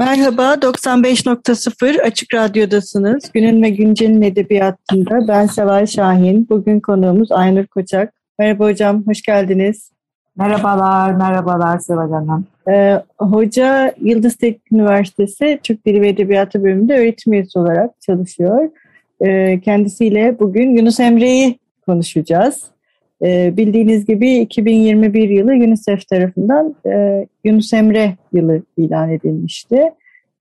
Merhaba, 95.0 Açık Radyo'dasınız. Günün ve Güncel'in edebiyatında ben Seval Şahin. Bugün konuğumuz Aynur Koçak. Merhaba hocam, hoş geldiniz. Merhabalar, merhabalar Seval Hanım. Ee, hoca Yıldız Teknik Üniversitesi Türk Dili ve Edebiyatı bölümünde öğretim üyesi olarak çalışıyor. Ee, kendisiyle bugün Yunus Emre'yi konuşacağız. Ee, bildiğiniz gibi 2021 yılı UNICEF tarafından e, Yunus Emre yılı ilan edilmişti.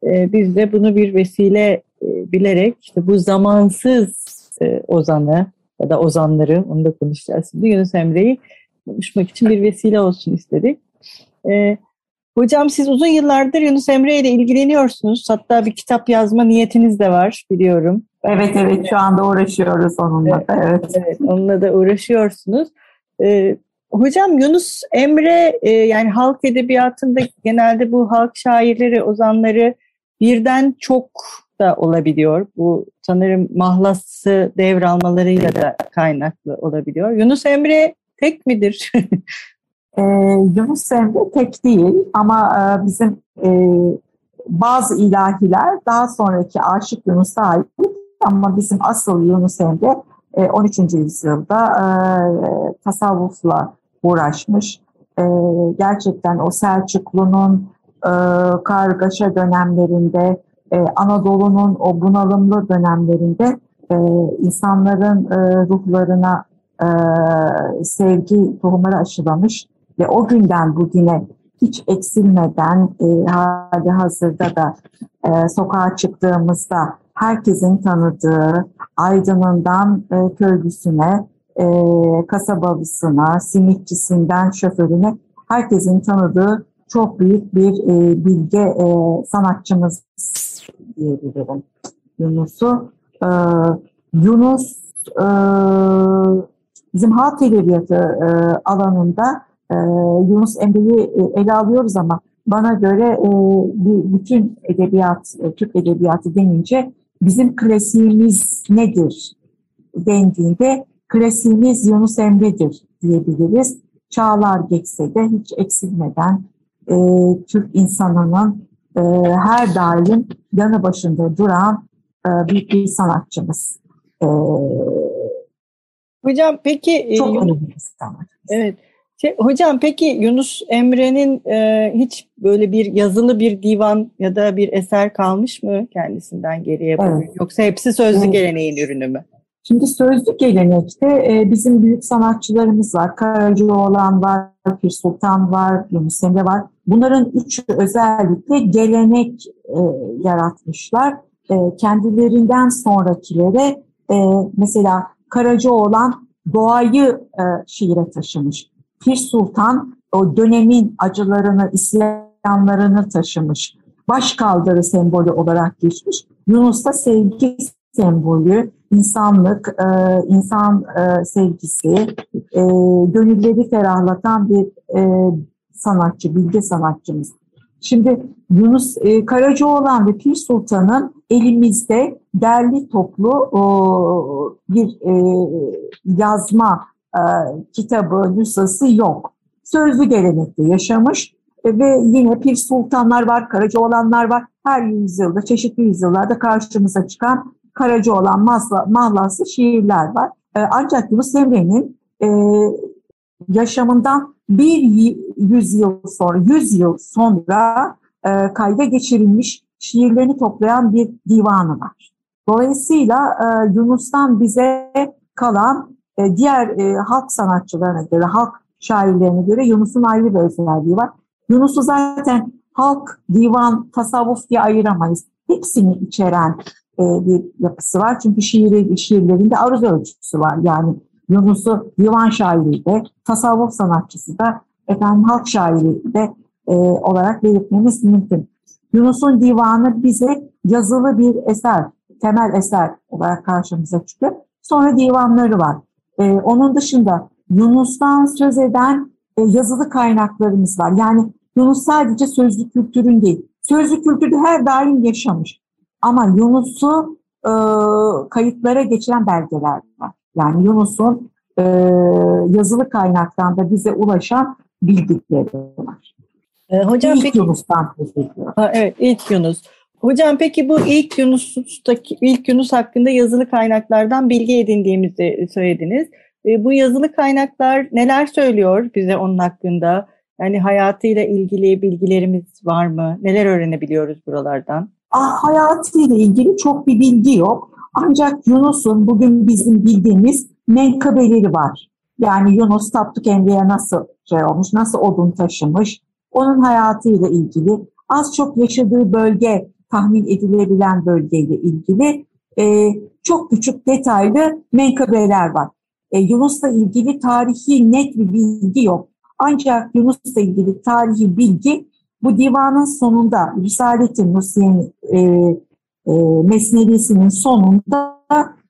E, biz de bunu bir vesile e, bilerek işte bu zamansız e, ozanı ya da ozanları onu da konuşacağız şimdi Yunus Emre'yi konuşmak için bir vesile olsun istedik. E, hocam siz uzun yıllardır Yunus Emre ile ilgileniyorsunuz. Hatta bir kitap yazma niyetiniz de var biliyorum. Evet evet şu anda uğraşıyoruz onunla da evet. evet onunla da uğraşıyorsunuz. Ee, hocam Yunus Emre e, yani halk edebiyatında genelde bu halk şairleri, ozanları birden çok da olabiliyor. Bu sanırım mahlası devralmalarıyla da kaynaklı olabiliyor. Yunus Emre tek midir? ee, Yunus Emre tek değil ama e, bizim e, bazı ilahiler daha sonraki Aşık Yunus'a ait ama bizim asıl Yunus Emre 13. E, yüzyılda e, tasavvufla uğraşmış. E, gerçekten o Selçuklu'nun e, kargaşa dönemlerinde, Anadolu'nun o bunalımlı dönemlerinde insanların ruhlarına sevgi tohumları aşılamış ve o günden bugüne hiç eksilmeden hali hazırda da sokağa çıktığımızda herkesin tanıdığı Aydın'ından e, köylüsüne, e, kasabalısına, simitçisinden şoförüne herkesin tanıdığı çok büyük bir e, bilge e, sanatçımız diyebilirim Yunus'u. E, Yunus e, bizim halk edebiyatı e, alanında e, Yunus Emre'yi e, ele alıyoruz ama bana göre e, bütün edebiyat, e, Türk edebiyatı denince bizim klasiğimiz nedir dendiğinde klasiğimiz Yunus Emre'dir diyebiliriz. Çağlar geçse de hiç eksilmeden e, Türk insanının e, her daim yanı başında duran e, büyük bir sanatçımız. E, Hocam peki... E, çok önemli bir sanatçımız. Evet. Şey, hocam peki Yunus Emre'nin e, hiç böyle bir yazılı bir divan ya da bir eser kalmış mı kendisinden geriye? Evet. Yoksa hepsi sözlü evet. geleneğin ürünü mü? Şimdi sözlü gelenekte e, bizim büyük sanatçılarımız var. Karacaoğlan var, Pir Sultan var, Yunus Emre var. Bunların üçü özellikle gelenek e, yaratmışlar. E, kendilerinden sonrakilere e, mesela Karacaoğlan doğayı e, şiire taşımış. Pir Sultan o dönemin acılarını, isyanlarını taşımış. Baş kaldırı sembolü olarak geçmiş. Yunus da sevgi sembolü, insanlık, e, insan e, sevgisi, e, gönülleri ferahlatan bir sanatçı, bilge sanatçımız. Şimdi Yunus e, Karacaoğlan ve Pir Sultan'ın elimizde derli toplu o, bir e, yazma e, kitabı, nüshası yok. Sözlü gelenekte yaşamış e, ve yine Pir Sultanlar var, Karacaoğlanlar var. Her yüzyılda, çeşitli yüzyıllarda karşımıza çıkan Karacaoğlan, Mahla, Mahlası şiirler var. E, ancak Yunus Emre'nin e, yaşamından bir yüzyıl sonra, yüz yıl sonra e, kayda geçirilmiş şiirlerini toplayan bir divanı var. Dolayısıyla e, Yunus'tan bize kalan e, diğer e, halk sanatçılarına göre, halk şairlerine göre Yunus'un ayrı bir özelliği var. Yunus'u zaten halk, divan, tasavvuf diye ayıramayız. Hepsini içeren e, bir yapısı var. Çünkü şiiri, şiirlerinde aruz ölçüsü var. Yani Yunus'u divan şairi de, tasavvuf sanatçısı da, efendim halk şairi de e, olarak belirtmemiz mümkün. Yunus'un divanı bize yazılı bir eser, temel eser olarak karşımıza çıkıyor. Sonra divanları var. E, onun dışında Yunus'tan söz eden e, yazılı kaynaklarımız var. Yani Yunus sadece sözlü kültürün değil. Sözlü kültürde her daim yaşamış. Ama Yunus'u e, kayıtlara geçiren belgeler var. Yani Yunus'un e, yazılı kaynaktan da bize ulaşan bildikleri var. E, hocam ilk peki, Yunus'tan Ha, evet ilk Yunus. Hocam peki bu ilk Yunus'taki ilk Yunus hakkında yazılı kaynaklardan bilgi edindiğimizi söylediniz. E, bu yazılı kaynaklar neler söylüyor bize onun hakkında? Yani hayatıyla ilgili bilgilerimiz var mı? Neler öğrenebiliyoruz buralardan? Ah, hayatıyla ilgili çok bir bilgi yok. Ancak Yunus'un bugün bizim bildiğimiz menkabeleri var. Yani Yunus Tapduk Emre'ye nasıl şey olmuş, nasıl odun taşımış, onun hayatıyla ilgili, az çok yaşadığı bölge, tahmin edilebilen bölgeyle ilgili e, çok küçük detaylı menkabeler var. E, Yunus'la ilgili tarihi net bir bilgi yok. Ancak Yunus'la ilgili tarihi bilgi bu divanın sonunda Risalet-i Nursiye'nin e, e, Mesnevisinin sonunda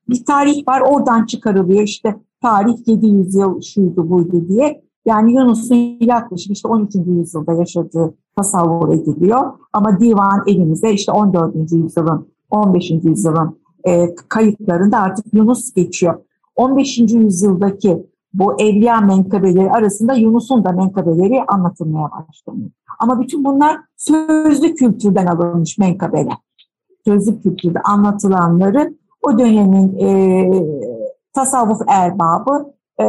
bir tarih var. Oradan çıkarılıyor işte tarih 700 yıl şuydu buydu diye. Yani Yunus'un yaklaşık işte 13. yüzyılda yaşadığı tasavvur ediliyor. Ama divan elimizde işte 14. yüzyılın, 15. yüzyılın e, kayıtlarında artık Yunus geçiyor. 15. yüzyıldaki bu evliya menkabeleri arasında Yunus'un da menkabeleri anlatılmaya başlanıyor. Ama bütün bunlar sözlü kültürden alınmış menkabeler. Sözlü kültürde anlatılanları o dönemin e, tasavvuf erbabı e,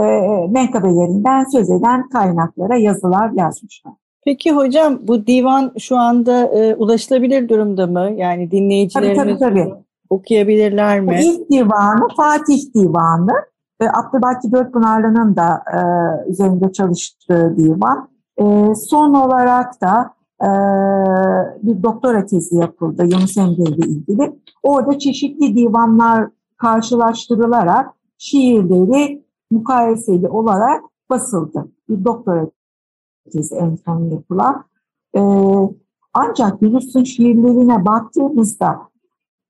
menkabelerinden söz eden kaynaklara yazılar yazmışlar. Peki hocam bu divan şu anda e, ulaşılabilir durumda mı? Yani dinleyicilerimiz tabii, tabii, tabii. okuyabilirler mi? Bu ilk divanı Fatih Divanı. E, Abdülbaki Dörtpınarlı'nın da e, üzerinde çalıştığı divan. E, son olarak da e, bir doktora tezi yapıldı Yunus Emre ile ilgili. Orada çeşitli divanlar karşılaştırılarak şiirleri mukayeseli olarak basıldı. Bir doktora tezi en son yapılan. E, ancak Yunus'un şiirlerine baktığımızda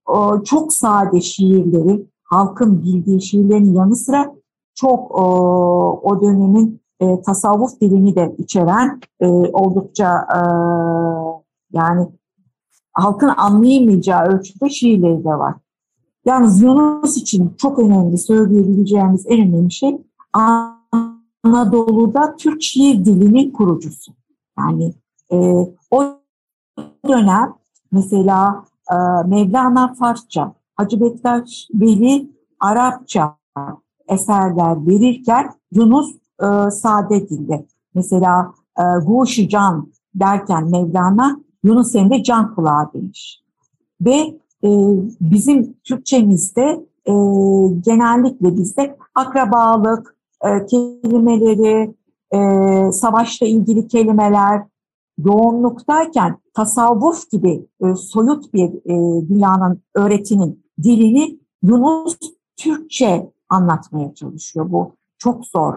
o, çok sade şiirleri, halkın bildiği şiirlerin yanı sıra çok o, o dönemin e, tasavvuf dilini de içeren e, oldukça e, yani halkın anlayamayacağı ölçüde şiirleri de var. Yalnız Yunus için çok önemli söyleyebileceğimiz en önemli şey Anadolu'da Türk şiir dilinin kurucusu. Yani e, o dönem mesela e, Mevlana Farsça, Hacı Bektaş Veli Arapça eserler verirken Yunus e, sade dilde. Mesela e, Guşi Can derken Mevlana Yunus Emre can kulağı demiş. Ve bizim Türkçemizde e, genellikle bizde akrabalık e, kelimeleri, e, savaşla ilgili kelimeler yoğunluktayken tasavvuf gibi e, soyut bir e, dünyanın öğretinin dilini Yunus Türkçe anlatmaya çalışıyor. Bu çok zor.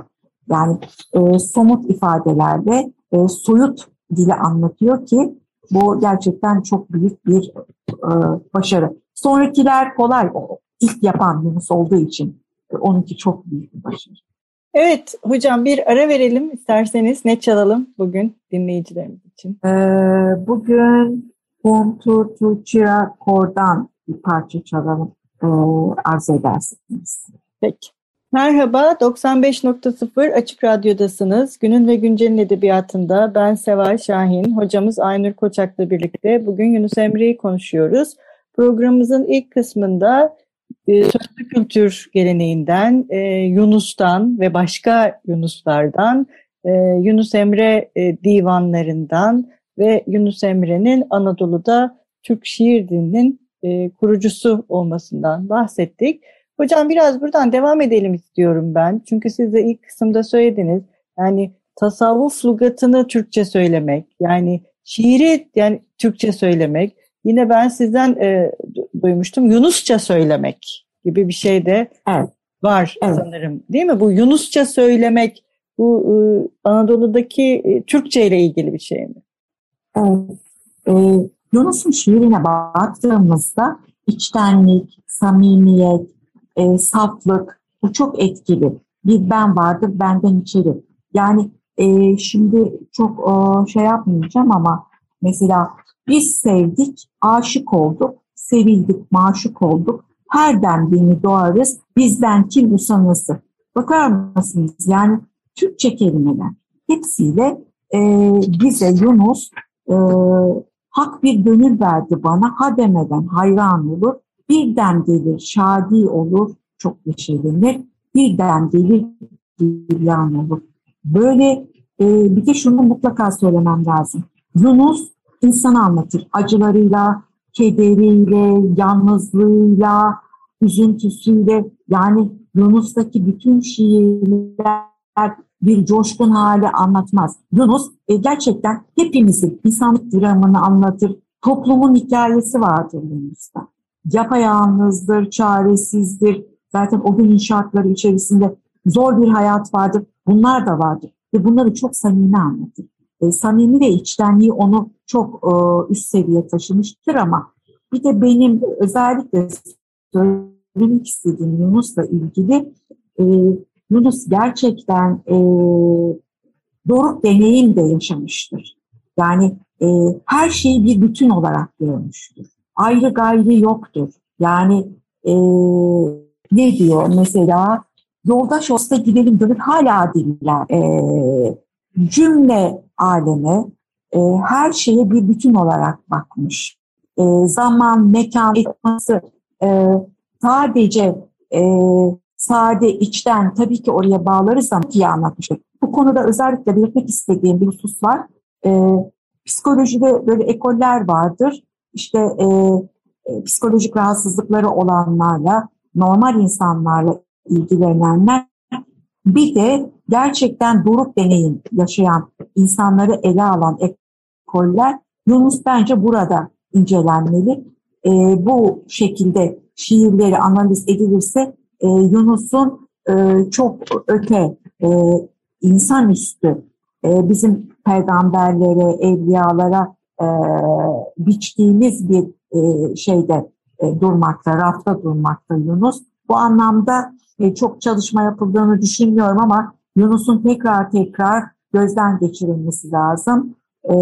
Yani e, somut ifadelerle e, soyut dili anlatıyor ki bu gerçekten çok büyük bir e, başarı. Sonrakiler kolay. İlk yapan Yunus olduğu için e, onunki çok büyük bir başarı. Evet hocam bir ara verelim isterseniz. Ne çalalım bugün dinleyicilerimiz için? Ee, bugün Puntu Tuchira Kor'dan bir parça çalalım e, arz edersiniz. Peki. Merhaba, 95.0 Açık Radyo'dasınız. Günün ve Güncel'in edebiyatında ben Seval Şahin, hocamız Aynur Koçak'la birlikte bugün Yunus Emre'yi konuşuyoruz. Programımızın ilk kısmında e, sözlü kültür geleneğinden, e, Yunus'tan ve başka Yunuslardan, e, Yunus Emre e, divanlarından ve Yunus Emre'nin Anadolu'da Türk şiir dilinin e, kurucusu olmasından bahsettik. Hocam biraz buradan devam edelim istiyorum ben. Çünkü siz de ilk kısımda söylediniz. Yani tasavvuf lugatını Türkçe söylemek, yani şiiri yani Türkçe söylemek. Yine ben sizden e, duymuştum Yunusça söylemek gibi bir şey de evet. var evet. sanırım değil mi? Bu Yunusça söylemek bu e, Anadolu'daki e, Türkçe ile ilgili bir şey mi? Evet. E, Yunus'un şiirine baktığımızda içtenlik, samimiyet, e, saflık bu çok etkili. Bir ben vardır benden içeri. Yani e, şimdi çok e, şey yapmayacağım ama mesela biz sevdik, aşık olduk, sevildik, maşuk olduk. Her beni doğarız, bizden kim usanası. Bakar mısınız? Yani Türkçe kelimeler hepsiyle e, bize Yunus e, hak bir gönül verdi bana, ha demeden hayran olur, birden gelir şadi olur, çok neşelenir, birden gelir yan olur. Böyle e, bir de şunu mutlaka söylemem lazım. Yunus insanı anlatır. Acılarıyla, kederiyle, yalnızlığıyla, üzüntüsüyle yani Yunus'taki bütün şiirler bir coşkun hali anlatmaz. Yunus e, gerçekten hepimizin insanlık dramını anlatır. Toplumun hikayesi vardır Yunus'ta. Yapayalnızdır, çaresizdir. Zaten o günün şartları içerisinde zor bir hayat vardır. Bunlar da vardır. Ve bunları çok samimi anlatır. E, samimi ve içtenliği onu çok e, üst seviye taşımıştır ama bir de benim özellikle söylemek istediğim Yunus'la ilgili e, Yunus gerçekten e, doruk deneyim de yaşamıştır. Yani e, her şeyi bir bütün olarak görmüştür. Ayrı gayrı yoktur. Yani e, ne diyor mesela yoldaş olsa gidelim dönüp hala diller. E, cümle aleme e, her şeye bir bütün olarak bakmış. E, zaman, mekan, etması e, sadece e, sade, içten tabii ki oraya bağlarız ama diye anlatmıştık. Bu konuda özellikle belirtmek istediğim bir husus var. E, psikolojide böyle ekoller vardır. İşte e, e, psikolojik rahatsızlıkları olanlarla, normal insanlarla ilgilenenler bir de gerçekten doruk deneyim yaşayan insanları ele alan ekoller Yunus bence burada incelenmeli. E, bu şekilde şiirleri analiz edilirse e, Yunus'un e, çok öte, e, insanüstü, e, bizim peygamberlere, evliyalara e, biçtiğimiz bir e, şeyde e, durmakta, rafta durmakta Yunus. Bu anlamda e, çok çalışma yapıldığını düşünmüyorum ama Yunus'un tekrar tekrar gözden geçirilmesi lazım. E,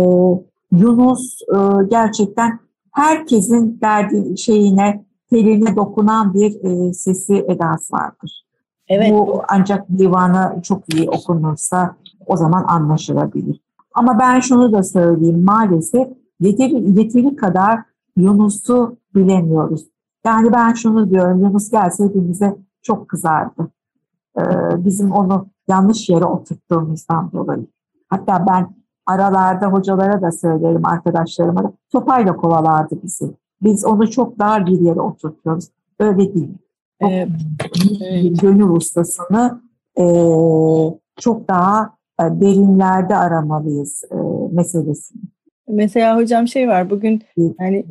Yunus e, gerçekten herkesin derdi şeyine, teline dokunan bir e, sesi edası vardır. Evet. Bu ancak divanı çok iyi okunursa o zaman anlaşılabilir. Ama ben şunu da söyleyeyim maalesef yeteri, yeteri kadar Yunus'u bilemiyoruz. Yani ben şunu diyorum Yunus gelse hepimize çok kızardı. Ee, bizim onu yanlış yere oturttuğumuzdan dolayı. Hatta ben aralarda hocalara da söylerim arkadaşlarıma da topayla kovalardı bizi. Biz onu çok dar bir yere oturtuyoruz. Öyle değil. Evet. Gönül ustasını e, çok daha derinlerde aramalıyız e, meselesini. Mesela hocam şey var bugün yani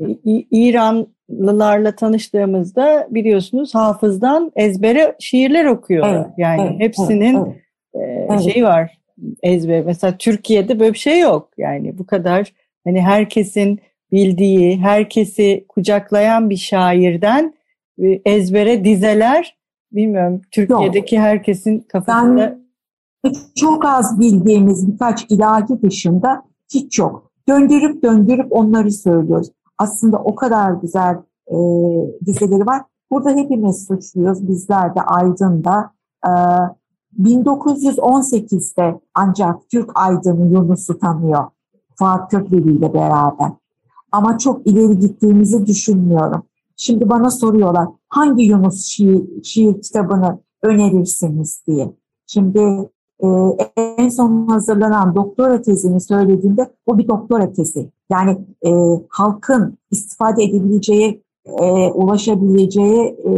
İranlılarla tanıştığımızda biliyorsunuz hafızdan ezbere şiirler okuyor. Evet, yani evet, hepsinin evet, evet. şeyi var ezber. Mesela Türkiye'de böyle bir şey yok. Yani bu kadar hani herkesin bildiği, herkesi kucaklayan bir şairden e, ezbere dizeler bilmiyorum Türkiye'deki yok. herkesin kafasında çok az bildiğimiz birkaç ilahi dışında hiç yok. Döndürüp döndürüp onları söylüyoruz. Aslında o kadar güzel e, dizeleri var. Burada hepimiz suçluyuz. Bizler de Aydın'da. E, 1918'de ancak Türk aydını Yunus'u tanıyor. Fuat Köprülü ile beraber. Ama çok ileri gittiğimizi düşünmüyorum. Şimdi bana soruyorlar hangi Yunus şiir, şiir kitabını önerirsiniz diye. Şimdi en son hazırlanan doktora tezini söylediğimde o bir doktora tezi. Yani e, halkın istifade edebileceği, e, ulaşabileceği e,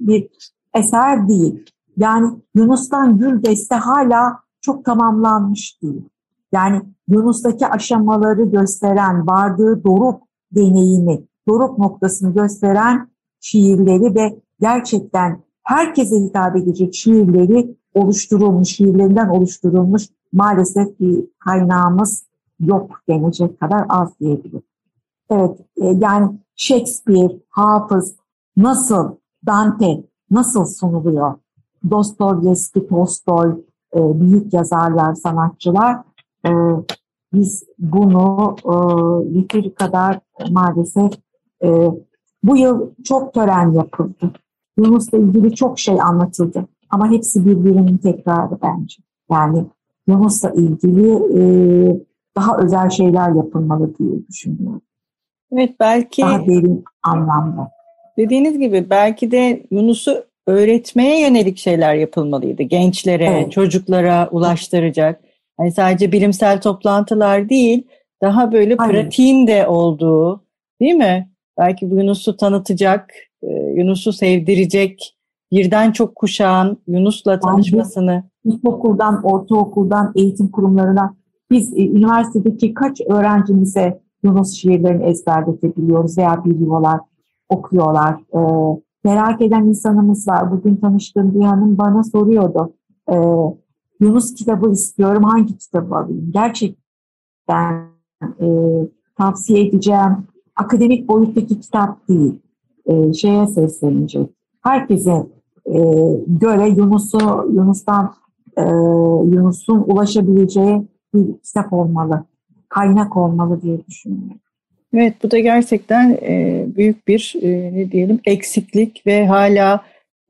bir eser değil. Yani Yunus'tan Gül Deste hala çok tamamlanmış değil. Yani Yunus'taki aşamaları gösteren, vardığı doruk deneyimi, doruk noktasını gösteren şiirleri ve gerçekten herkese hitap edecek şiirleri oluşturulmuş, şiirlerinden oluşturulmuş maalesef bir kaynağımız yok denecek kadar az diyebilirim. Evet, e, yani Shakespeare, Hafız nasıl, Dante nasıl sunuluyor? Dostoyevski, Tolstoy, e, büyük yazarlar, sanatçılar e, biz bunu yeteri kadar maalesef bu yıl çok tören yapıldı. Yunus'la ilgili çok şey anlatıldı ama hepsi birbirinin tekrarı bence. Yani Yunus'la ilgili daha özel şeyler yapılmalı diye düşünüyorum. Evet belki daha derin anlamda. Dediğiniz gibi belki de Yunus'u öğretmeye yönelik şeyler yapılmalıydı. Gençlere, evet. çocuklara ulaştıracak. Hani sadece bilimsel toplantılar değil, daha böyle Aynen. pratiğin de olduğu, değil mi? Belki bu Yunus'u tanıtacak, e, Yunus'u sevdirecek, birden çok kuşağın Yunus'la tanışmasını. İlkokuldan, ortaokuldan, eğitim kurumlarına biz e, üniversitedeki kaç öğrencimize Yunus şiirlerini ezberletebiliyoruz veya biliyorlar, okuyorlar. E, merak eden insanımız var. Bugün tanıştığım bir hanım bana soruyordu. E, Yunus kitabı istiyorum, hangi kitabı alayım? Gerçekten e, tavsiye edeceğim. Akademik boyuttaki kitap değil. E, şeye seslenecek. Herkese e, göre Yunus'u Yunus'tan e, Yunus'un ulaşabileceği bir kitap olmalı, kaynak olmalı diye düşünüyorum. Evet bu da gerçekten e, büyük bir e, ne diyelim eksiklik ve hala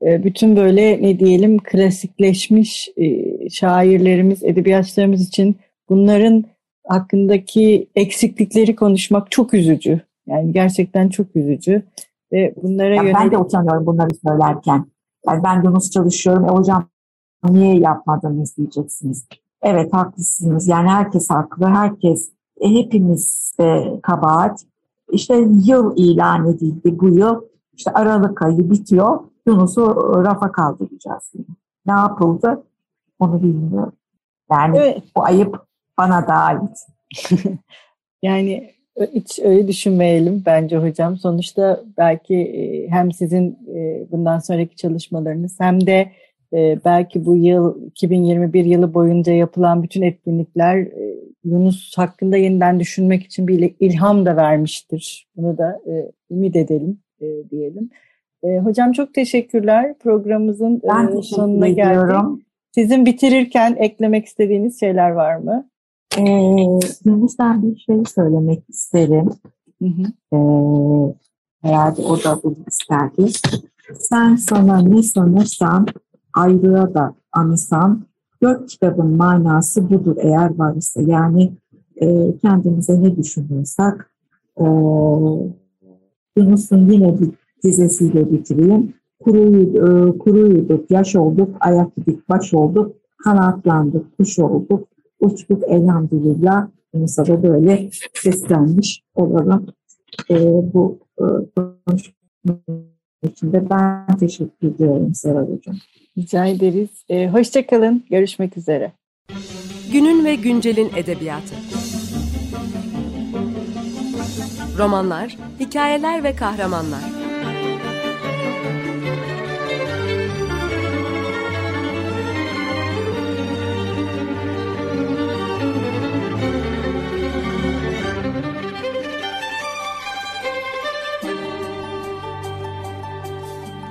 e, bütün böyle ne diyelim klasikleşmiş e, şairlerimiz, edebiyatçılarımız için bunların hakkındaki eksiklikleri konuşmak çok üzücü. Yani gerçekten çok üzücü. Ve bunlara ya yönelik... Ben de utanıyorum bunları söylerken. Yani ben Yunus çalışıyorum. E hocam niye yapmadınız diyeceksiniz. Evet haklısınız. Yani herkes haklı. Herkes, e, hepimiz de kabahat. İşte yıl ilan edildi bu yıl. İşte Aralık ayı bitiyor. Yunus'u rafa kaldıracağız. Ne yapıldı? Onu bilmiyorum. Yani evet. bu ayıp bana da ait. yani hiç öyle düşünmeyelim bence hocam. Sonuçta belki e, hem sizin e, bundan sonraki çalışmalarınız hem de e, belki bu yıl 2021 yılı boyunca yapılan bütün etkinlikler Yunus hakkında yeniden düşünmek için bir ilham da vermiştir. Bunu da ümit edelim diyelim. Hocam çok teşekkürler. Programımızın ben sonuna ediyorum. geldik. Sizin bitirirken eklemek istediğiniz şeyler var mı? Ee, Yunus'tan bir şey söylemek isterim. Hı hı. Ee, herhalde o da bunu isterdi. Sen sana ne sanırsan ayrığa da anısan dört kitabın manası budur eğer varsa. Yani e, kendimize ne düşünüyorsak e, Yunus'un yine bir dizesiyle bitireyim. Kuruydu, e, kuruyuduk, yaş olduk, ayak yedik, baş olduk, kanatlandık, kuş olduk, uçtuk elhamdülillah. Da böyle seslenmiş olalım. E, bu e, konuşma için de ben teşekkür ediyorum Seval Hocam. Rica ederiz. E, Hoşçakalın. Görüşmek üzere. Günün ve güncelin edebiyatı. Romanlar, hikayeler ve kahramanlar.